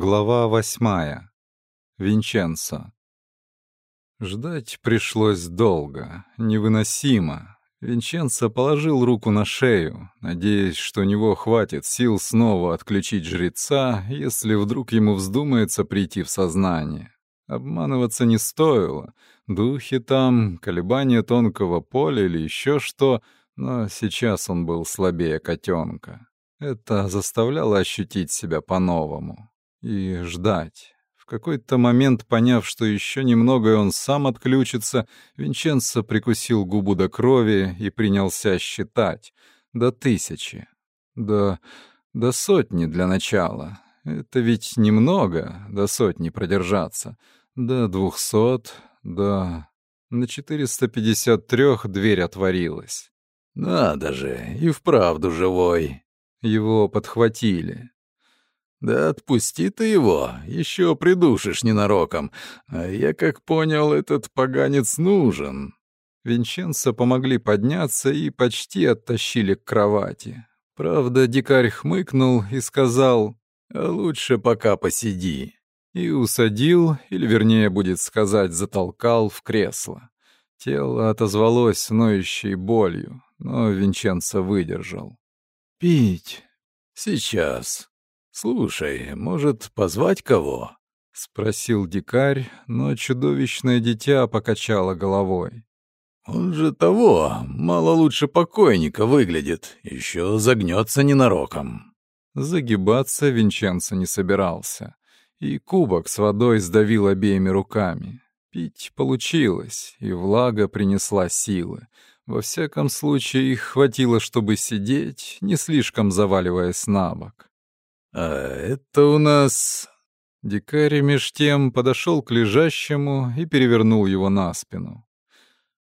Глава восьмая. Винченцо. Ждать пришлось долго, невыносимо. Винченцо положил руку на шею, надеясь, что у него хватит сил снова отключить жреца, если вдруг ему вздумается прийти в сознание. Обманываться не стоило. Духи там, колебания тонкого поля или еще что, но сейчас он был слабее котенка. Это заставляло ощутить себя по-новому и ждать. В какой-то момент, поняв, что еще немного и он сам отключится, Винченцо прикусил губу до крови и принялся считать. До тысячи. До... до сотни для начала. Это ведь немного, до сотни продержаться. До двухсот, до... На 453 дверь отворилась. «Надо же, и вправду живой!» Его подхватили. «Да отпусти ты его, еще придушишь ненароком. А я, как понял, этот поганец нужен». Винченцо помогли подняться и почти оттащили к кровати. Правда, дикарь хмыкнул и сказал, «А лучше пока посиди». И усадил, или вернее будет сказать, затолкал в кресло. Тело отозвалось ноющей болью, но Винченцо выдержал. «Пить? Сейчас», «Слушай, может, позвать кого?» — спросил дикарь, но чудовищное дитя покачало головой. «Он же того, мало лучше покойника выглядит, еще загнется ненароком». Загибаться Винченцо не собирался, и кубок с водой сдавил обеими руками. Пить получилось, и влага принесла силы. Во всяком случае, их хватило, чтобы сидеть, не слишком заваливаясь на бок. «А это у нас...» Дикарь меж тем подошел к лежащему и перевернул его на спину.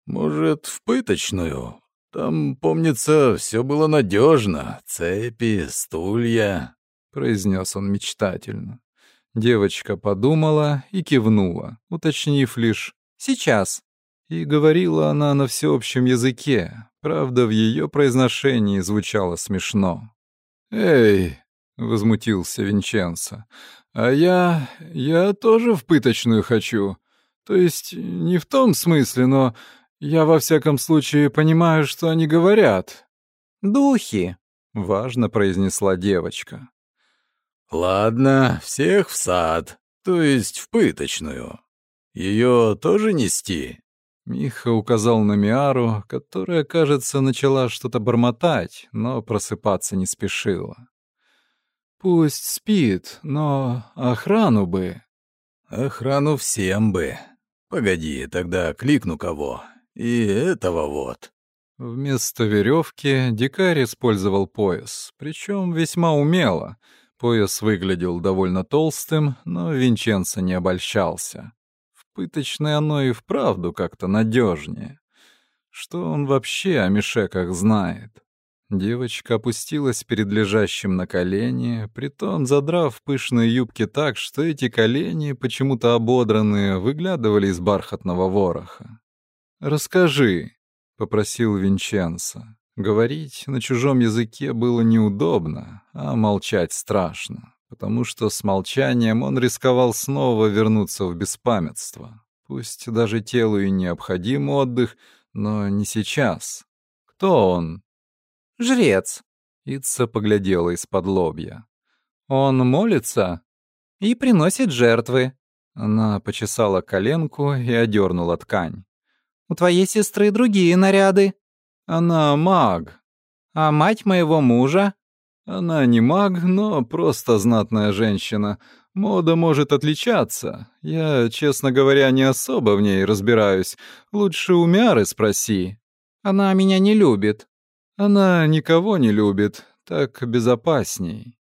«Может, в пыточную? Там, помнится, все было надежно. Цепи, стулья», — произнес он мечтательно. Девочка подумала и кивнула, уточнив лишь «сейчас». И говорила она на всеобщем языке, правда, в ее произношении звучало смешно. «Эй, — возмутился Винченцо. «А я... я тоже в пыточную хочу. То есть не в том смысле, но я во всяком случае понимаю, что они говорят». «Духи», — важно произнесла девочка. «Ладно, всех в сад, то есть в пыточную. Ее тоже нести?» Миха указал на Миару, которая, кажется, начала что-то бормотать, но просыпаться не спешила. Пусть спит, но охрану бы. Охрану всем бы. Погоди, тогда кликну кого. И этого вот. Вместо веревки дикарь использовал пояс, причем весьма умело. Пояс выглядел довольно толстым, но Винченцо не обольщался. В пыточной оно и вправду как-то надежнее. Что он вообще о мешеках знает? Девочка опустилась перед лежащим на колени, притом задрав пышные юбки так, что эти колени, почему-то ободранные, выглядывали из бархатного вороха. «Расскажи», — попросил Винченцо. Говорить на чужом языке было неудобно, а молчать страшно, потому что с молчанием он рисковал снова вернуться в беспамятство. Пусть даже телу и необходим отдых, но не сейчас. Кто он? Жрец». Ица поглядела из-под лобья. «Он молится и приносит жертвы». Она почесала коленку и одернула ткань. «У твоей сестры другие наряды». «Она маг». «А мать моего мужа?» «Она не маг, но просто знатная женщина. Мода может отличаться. Я, честно говоря, не особо в ней разбираюсь. Лучше у Мяры спроси». «Она меня не любит». Она никого не любит, так безопасней.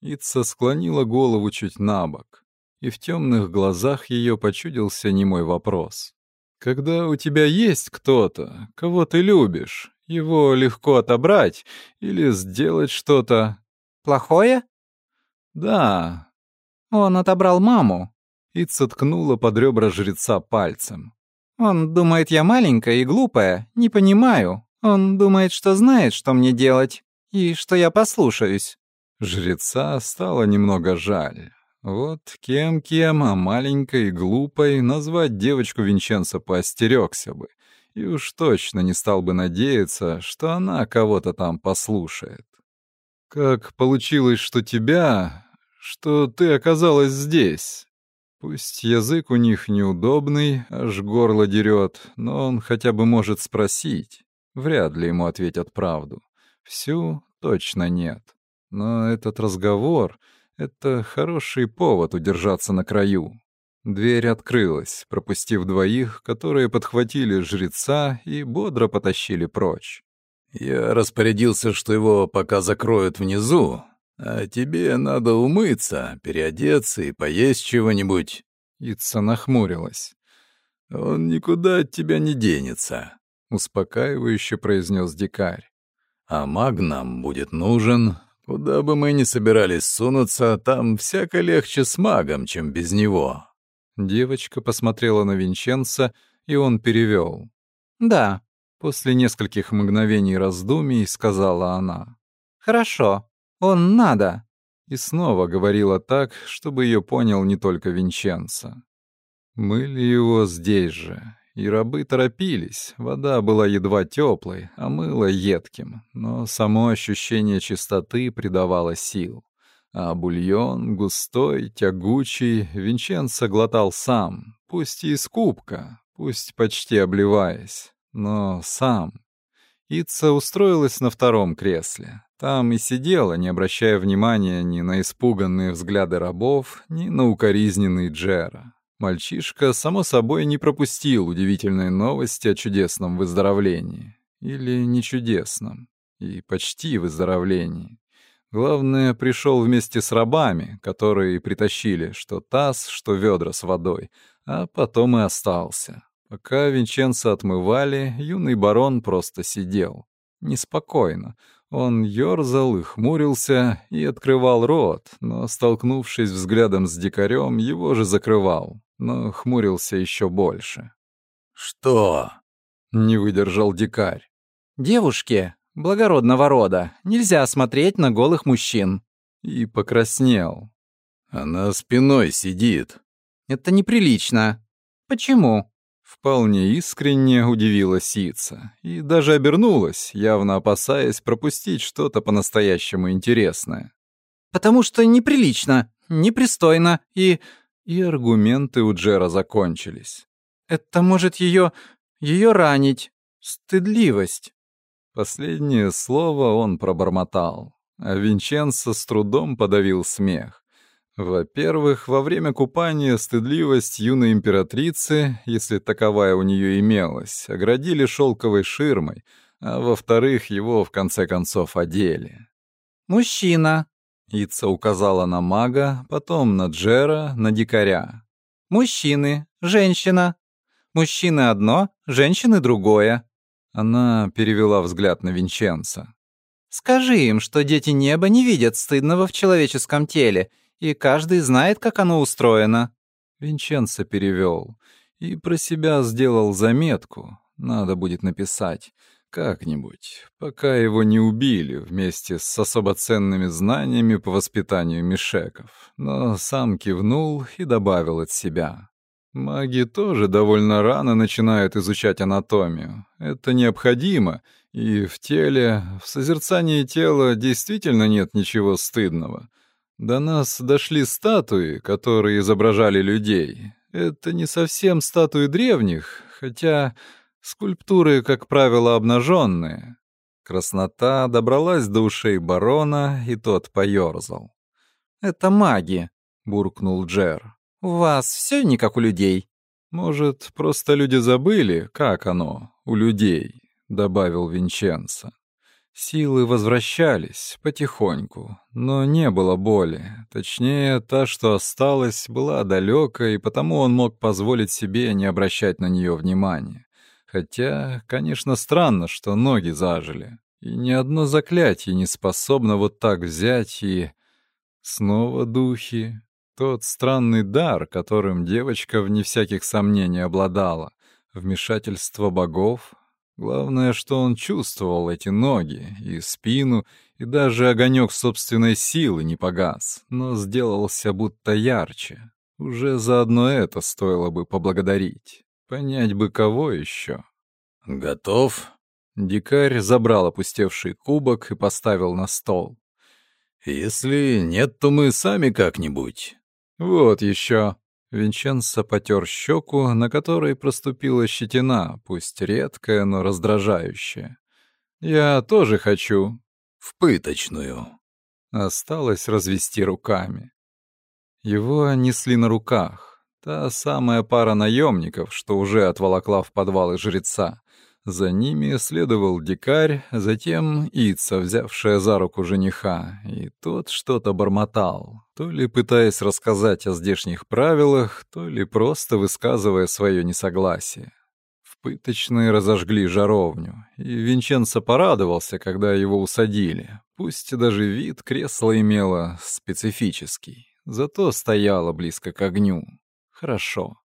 Ица склонила голову чуть на бок, и в темных глазах ее почудился немой вопрос. Когда у тебя есть кто-то, кого ты любишь, его легко отобрать или сделать что-то... Плохое? Да. Он отобрал маму. Ица ткнула под ребра жреца пальцем. Он думает, я маленькая и глупая, не понимаю. Он думает, что знает, что мне делать, и что я послушаюсь». Жреца стало немного жаль. Вот кем-кем, а маленькой и глупой назвать девочку Винченцо поостерёгся бы. И уж точно не стал бы надеяться, что она кого-то там послушает. Как получилось, что тебя... что ты оказалась здесь? Пусть язык у них неудобный, аж горло дерет, но он хотя бы может спросить. Вряд ли ему ответят правду. Всю точно нет. Но этот разговор — это хороший повод удержаться на краю. Дверь открылась, пропустив двоих, которые подхватили жреца и бодро потащили прочь. «Я распорядился, что его пока закроют внизу, а тебе надо умыться, переодеться и поесть чего-нибудь». Ица нахмурилась. «Он никуда от тебя не денется», — успокаивающе произнес дикарь. «А маг нам будет нужен. Куда бы мы ни собирались сунуться, там всяко легче с магом, чем без него». Девочка посмотрела на Винченца, и он перевел. «Да», — после нескольких мгновений раздумий сказала она. «Хорошо. Он надо!» И снова говорила так, чтобы ее понял не только Винченцо. Мыли его здесь же, и рабы торопились. Вода была едва теплой, а мыло едким, но само ощущение чистоты придавало сил. А бульон, густой, тягучий, Винченцо глотал сам, пусть и из кубка, пусть почти обливаясь, но сам. Ица устроилась на втором кресле. Там и сидела, не обращая внимания ни на испуганные взгляды рабов, ни на укоризненный Джера. Мальчишка, само собой, не пропустил удивительной новости о чудесном выздоровлении. Или не чудесном. И почти выздоровлении. Главное, пришел вместе с рабами, которые притащили что таз, что ведра с водой, а потом и остался. Пока Винченца отмывали, юный барон просто сидел. Неспокойно. Он ёрзал и хмурился, и открывал рот, но, столкнувшись взглядом с дикарем, его же закрывал, но хмурился еще больше. «Что?» — не выдержал дикарь. «Девушке благородного рода нельзя смотреть на голых мужчин». И покраснел. «Она спиной сидит». «Это неприлично». «Почему?» Вполне искренне удивилась Ица и даже обернулась, явно опасаясь пропустить что-то по-настоящему интересное. «Потому что неприлично, непристойно и...» И аргументы у Джера закончились. «Это может ее... ее ранить. Стыдливость». Последнее слово он пробормотал, а Винченцо с трудом подавил смех. Во-первых, во время купания стыдливость юной императрицы, если таковая у нее имелась, оградили шелковой ширмой, а во-вторых, его в конце концов одели. «Мужчина!» — Ица указала на мага, потом на Джера, на дикаря. «Мужчины, женщина. Мужчины одно, женщины другое». Она перевела взгляд на Винченца. «Скажи им, что дети неба не видят стыдного в человеческом теле, и каждый знает, как оно устроено». Винченцо перевел и про себя сделал заметку. Надо будет написать как-нибудь, пока его не убили вместе с особо ценными знаниями по воспитанию мишеков. Но сам кивнул и добавил от себя. Маги тоже довольно рано начинают изучать анатомию. Это необходимо, и в теле, в созерцании тела действительно нет ничего стыдного. До нас дошли статуи, которые изображали людей. Это не совсем статуи древних, хотя скульптуры, как правило, обнаженные. Краснота добралась до ушей барона, и тот поёрзал. «Это маги», — буркнул Джер. «У вас все не как у людей». «Может, просто люди забыли, как оно у людей», — добавил Винченцо. Силы возвращались потихоньку, но не было боли. Точнее, та, что осталась, была далека, и потому он мог позволить себе не обращать на нее внимания. Хотя, конечно, странно, что ноги зажили. И ни одно заклятие не способно вот так взять и... Снова духи. Тот странный дар, которым девочка вне всяких сомнений обладала. Вмешательство богов. Главное, что он чувствовал эти ноги и спину, и даже огонек собственной силы не погас, но сделался будто ярче. Уже заодно это стоило бы поблагодарить. Понять бы, кого еще. «Готов?» Дикарь забрал опустевший кубок и поставил на стол. «Если нет, то мы сами как-нибудь». «Вот еще». Винченцо потер щеку, на которой проступила щетина, пусть редкая, но раздражающая. «Я тоже хочу». «В пыточную». Осталось развести руками. Его несли на руках. Та самая пара наемников, что уже отволокла в подвалы жреца. За ними следовал дикарь, затем Ица, взявшая за руку жениха, и тот что-то бормотал, то ли пытаясь рассказать о здешних правилах, то ли просто высказывая свое несогласие. В пыточной разожгли жаровню, и Винченцо порадовался, когда его усадили, пусть даже вид кресла имело специфический, зато стояло близко к огню. Хорошо.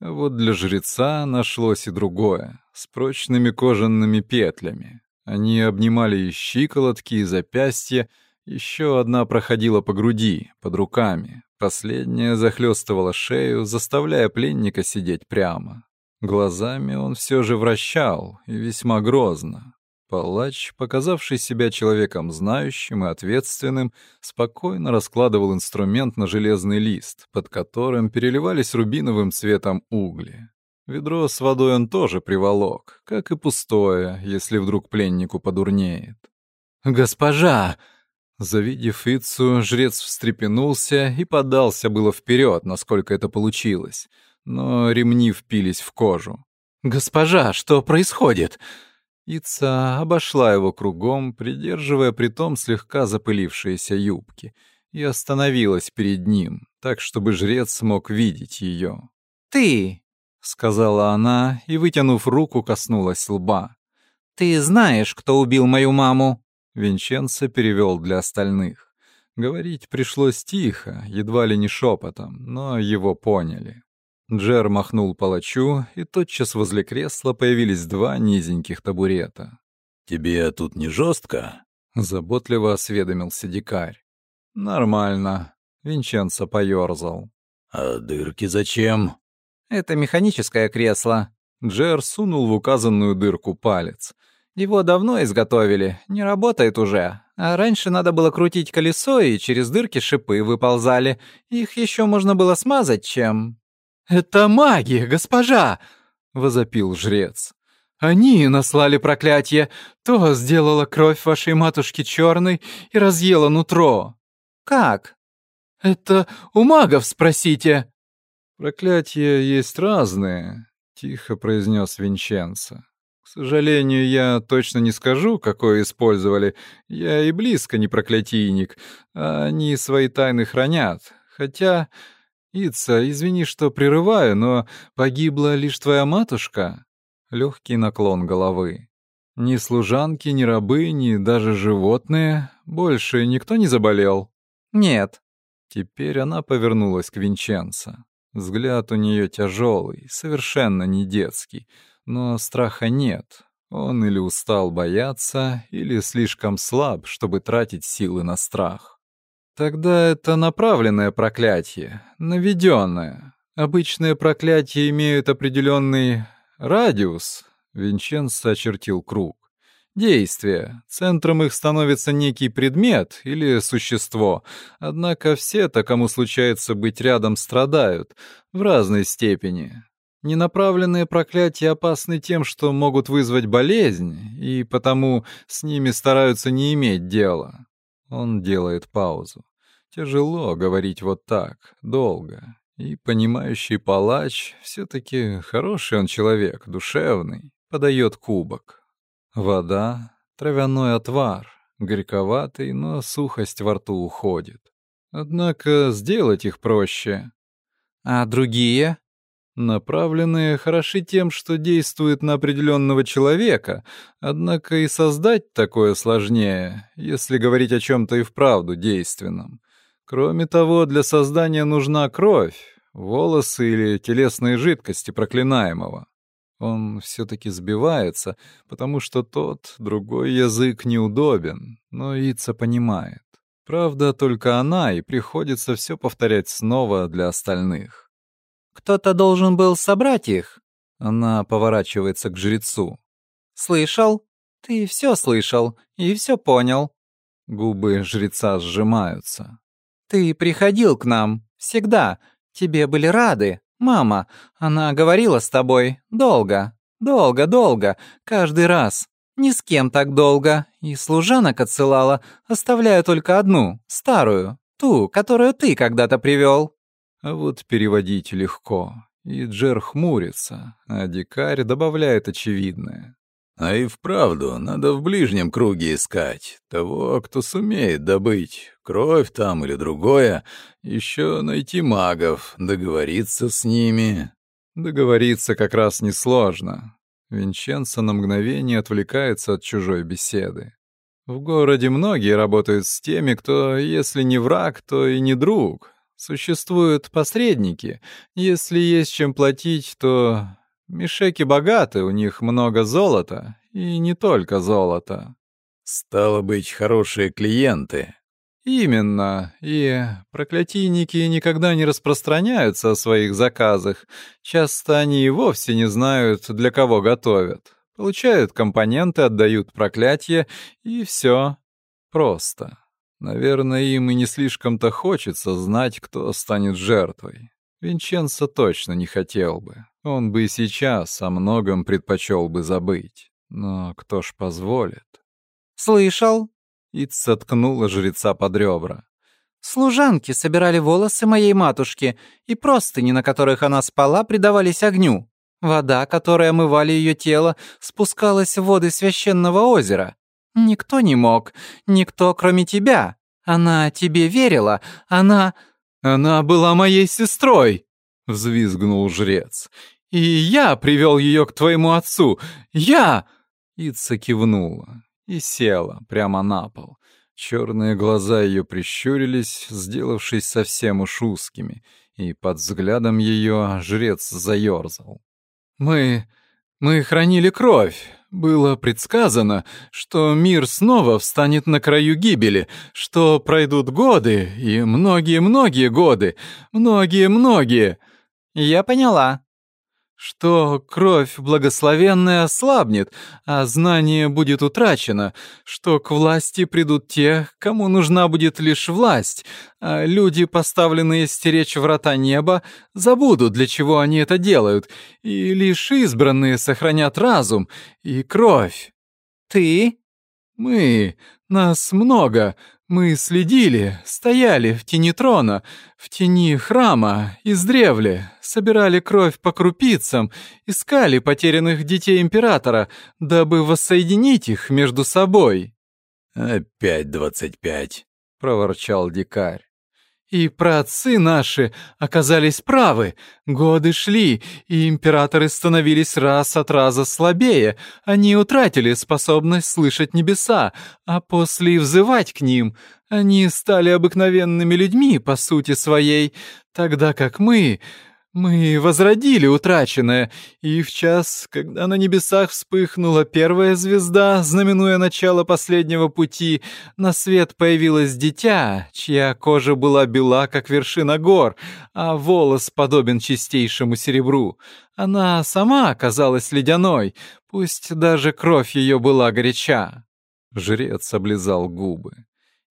Вот для жреца нашлось и другое, с прочными кожаными петлями. Они обнимали и щиколотки, и запястья, еще одна проходила по груди, под руками. Последняя захлестывала шею, заставляя пленника сидеть прямо. Глазами он все же вращал, и весьма грозно. Палач, показавший себя человеком знающим и ответственным, спокойно раскладывал инструмент на железный лист, под которым переливались рубиновым цветом угли. Ведро с водой он тоже приволок, как и пустое, если вдруг пленнику подурнеет. «Госпожа!» Завидев Ицу, жрец встрепенулся и подался было вперед, насколько это получилось, но ремни впились в кожу. «Госпожа, что происходит?» Ица обошла его кругом, придерживая притом слегка запылившиеся юбки, и остановилась перед ним, так, чтобы жрец мог видеть ее. «Ты!» — сказала она и, вытянув руку, коснулась лба. «Ты знаешь, кто убил мою маму?» Винченцо перевел для остальных. Говорить пришлось тихо, едва ли не шепотом, но его поняли. Джер махнул палачу, и тотчас возле кресла появились два низеньких табурета. «Тебе тут не жестко?» — заботливо осведомился дикарь. «Нормально», — Винченцо поёрзал. «А дырки зачем?» «Это механическое кресло». Джер сунул в указанную дырку палец. «Его давно изготовили, не работает уже. А раньше надо было крутить колесо, и через дырки шипы выползали. Их еще можно было смазать чем...» «Это маги, госпожа!» — возопил жрец. «Они наслали проклятие. То сделала кровь вашей матушки черной и разъела нутро». «Как?» «Это у магов спросите». «Проклятия есть разные», — тихо произнес Винченцо. «К сожалению, я точно не скажу, какое использовали. Я и близко не проклятийник, а они свои тайны хранят. Хотя «Ица, извини, что прерываю, но погибла лишь твоя матушка?» Легкий наклон головы. «Ни служанки, ни рабы, ни даже животные. Больше никто не заболел?» «Нет». Теперь она повернулась к Винченцо. Взгляд у нее тяжелый, совершенно не детский, но страха нет. Он или устал бояться, или слишком слаб, чтобы тратить силы на страх. Тогда это направленное проклятие, наведенное. Обычные проклятия имеют определенный радиус. Винченцо очертил круг. Действие. Центром их становится некий предмет или существо. Однако все-то, кому случается быть рядом, страдают в разной степени. Ненаправленные проклятия опасны тем, что могут вызвать болезнь, и потому с ними стараются не иметь дела. Он делает паузу. Тяжело говорить вот так, долго. И понимающий палач, все-таки хороший он человек, душевный, подает кубок. Вода, травяной отвар, горьковатый, но сухость во рту уходит. Однако сделать их проще. А другие? Направленные хороши тем, что действуют на определенного человека, однако и создать такое сложнее, если говорить о чем-то и вправду действенном. Кроме того, для создания нужна кровь, волосы или телесные жидкости проклинаемого. Он все-таки сбивается, потому что тот, другой язык неудобен, но Ица понимает. Правда, только она, и приходится все повторять снова для остальных. «Кто-то должен был собрать их?» Она поворачивается к жрецу. «Слышал? Ты все слышал и все понял». Губы жреца сжимаются. «Ты приходил к нам. Всегда. Тебе были рады. Мама, она говорила с тобой. Долго. Долго, долго. Каждый раз. Ни с кем так долго. И служанок отсылала, оставляя только одну, старую. Ту, которую ты когда-то привел. А вот переводить легко. И Джер хмурится, а дикарь добавляет очевидное. А и вправду, надо в ближнем круге искать. Того, кто сумеет добыть кровь там или другое. Еще найти магов, договориться с ними. Договориться как раз несложно. Винченцо на мгновение отвлекается от чужой беседы. В городе многие работают с теми, кто, если не враг, то и не друг. Существуют посредники. Если есть чем платить, то Мишеки богаты, у них много золота, и не только золота. Стало быть, хорошие клиенты. Именно, и проклятийники никогда не распространяются о своих заказах. Часто они и вовсе не знают, для кого готовят. Получают компоненты, отдают проклятие, и все. Просто. Наверное, им и не слишком-то хочется знать, кто станет жертвой. Винченцо точно не хотел бы. Он бы и сейчас о многом предпочел бы забыть. Но кто ж позволит? «Слышал?» Ица ткнула жреца под ребра. «Служанки собирали волосы моей матушки, и простыни, на которых она спала, предавались огню. Вода, которой омывали ее тело, спускалась в воды священного озера. Никто не мог, никто, кроме тебя. Она тебе верила, она...» «Она была моей сестрой!» — взвизгнул жрец. «И я привел ее к твоему отцу! Я!» Ица кивнула и села прямо на пол. Черные глаза ее прищурились, сделавшись совсем уж узкими, и под взглядом ее жрец заерзал. «Мы... мы хранили кровь. Было предсказано, что мир снова встанет на краю гибели, что пройдут годы, и многие-многие годы, многие-многие. Я поняла. Что кровь благословенная ослабнет, а знание будет утрачено, что к власти придут те, кому нужна будет лишь власть, а люди, поставленные стеречь врата неба, забудут, для чего они это делают, и лишь избранные сохранят разум и кровь. Ты? Мы. Нас много. Мы следили, стояли в тени трона, в тени храма, издревле, собирали кровь по крупицам, искали потерянных детей императора, дабы воссоединить их между собой. «Опять двадцать пять», — проворчал дикарь. И праотцы наши оказались правы. Годы шли, и императоры становились раз от раза слабее. Они утратили способность слышать небеса, а после и взывать к ним. Они стали обыкновенными людьми по сути своей, тогда как мы... Мы возродили утраченное, и в час, когда на небесах вспыхнула первая звезда, знаменуя начало последнего пути, на свет появилось дитя, чья кожа была бела, как вершина гор, а волос подобен чистейшему серебру. Она сама оказалась ледяной, пусть даже кровь ее была горяча. Жрец облизал губы.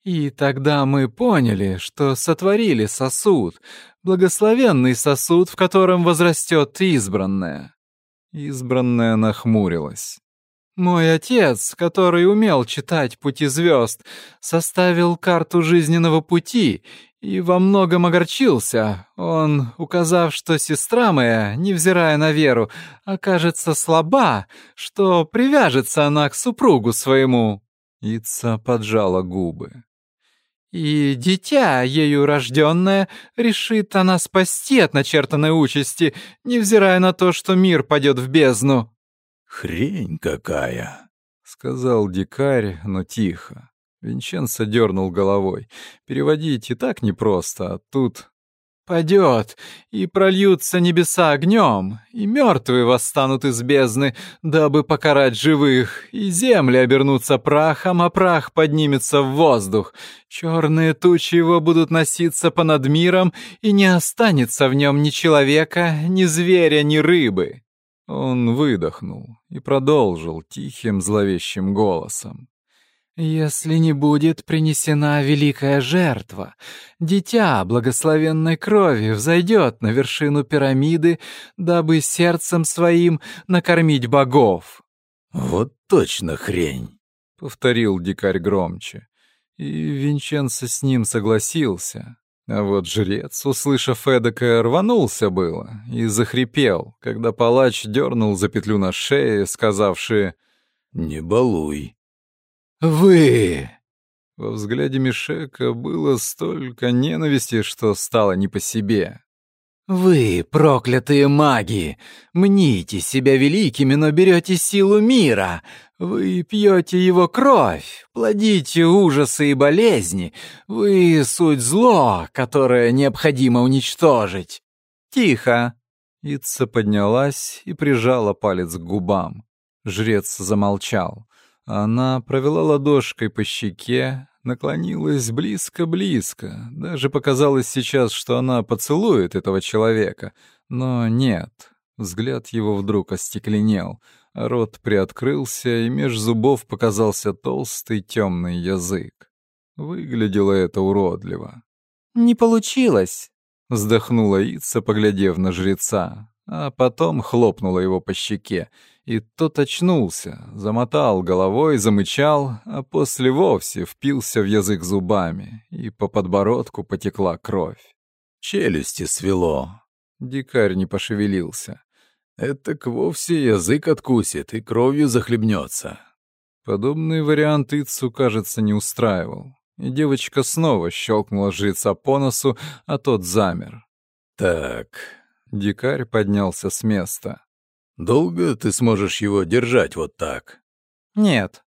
И тогда мы поняли, что сотворили сосуд, благословенный сосуд, в котором возрастет избранное. Избранная нахмурилась. Мой отец, который умел читать пути звезд, составил карту жизненного пути и во многом огорчился. Он, указав, что сестра моя, невзирая на веру, окажется слаба, что привяжется она к супругу своему. Ица поджала губы. И дитя, ею рожденное, решит она спасти от начертанной участи, невзирая на то, что мир падет в бездну. «Хрень какая!» — сказал дикарь, но тихо. Винченцо дернул головой. Переводить и так непросто, а тут... падет, и прольются небеса огнем, и мертвые восстанут из бездны, дабы покарать живых, и земли обернутся прахом, а прах поднимется в воздух. Черные тучи его будут носиться понад миром, и не останется в нем ни человека, ни зверя, ни рыбы». Он выдохнул и продолжил тихим зловещим голосом. Если не будет принесена великая жертва, дитя благословенной крови взойдет на вершину пирамиды, дабы сердцем своим накормить богов. Вот точно хрень, повторил дикарь громче. И Винченцо с ним согласился. А вот жрец, услышав эдакое, рванулся было и захрипел, когда палач дернул за петлю на шее, сказавши «Не балуй». «Вы!» Во взгляде Мишека было столько ненависти, что стало не по себе. «Вы, проклятые маги, мните себя великими, но берете силу мира. Вы пьете его кровь, плодите ужасы и болезни. Вы — суть зло, которое необходимо уничтожить». «Тихо!» Ица поднялась и прижала палец к губам. Жрец замолчал. Она провела ладошкой по щеке, наклонилась близко-близко. Даже показалось сейчас, что она поцелует этого человека. Но нет. Взгляд его вдруг остекленел. Рот приоткрылся, и меж зубов показался толстый темный язык. Выглядело это уродливо. «Не получилось», — вздохнула Ица, поглядев на жреца, а потом хлопнула его по щеке и тот очнулся, замотал головой, замычал, а после вовсе впился в язык зубами, и по подбородку потекла кровь. Челюсти свело. Дикарь не пошевелился. Это к вовсе язык откусит и кровью захлебнется. Подобный вариант Ицу, кажется, не устраивал. И девочка снова щелкнула жреца по носу, а тот замер. «Так...» Дикарь поднялся с места. Долго ты сможешь его держать вот так? Нет.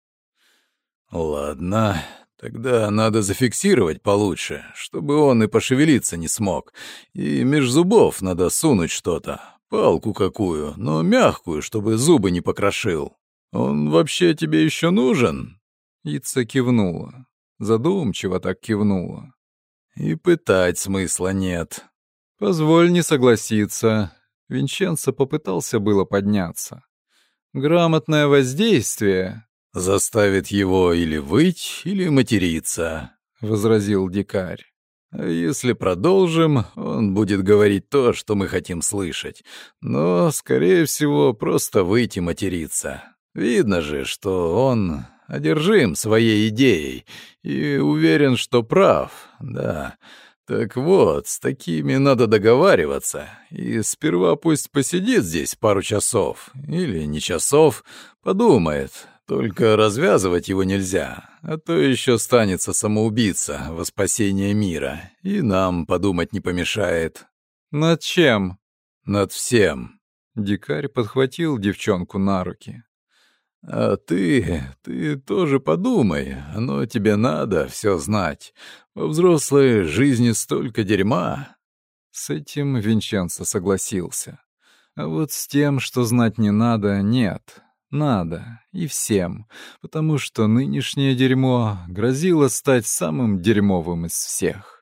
Ладно, тогда надо зафиксировать получше, чтобы он и пошевелиться не смог. И меж зубов надо сунуть что-то, палку какую, но мягкую, чтобы зубы не покрошил. Он вообще тебе еще нужен? Ица кивнула. Задумчиво так кивнула. И пытать смысла нет. Позволь не согласиться. Винченцо попытался было подняться. Грамотное воздействие заставит его или выть, или материться, возразил дикарь. А если продолжим, он будет говорить то, что мы хотим слышать. Но, скорее всего, просто выйти материться. Видно же, что он одержим своей идеей и уверен, что прав. Да, так вот, с такими надо договариваться. И сперва пусть посидит здесь пару часов, или не часов, подумает. Только развязывать его нельзя, а то еще станется самоубийца во спасение мира, и нам подумать не помешает. Над чем? Над всем. Дикарь подхватил девчонку на руки. А ты, ты тоже подумай, оно тебе надо все знать. Во взрослой жизни столько дерьма. С этим Винченцо согласился. А вот с тем, что знать не надо, нет. Надо. И всем. Потому что нынешнее дерьмо грозило стать самым дерьмовым из всех.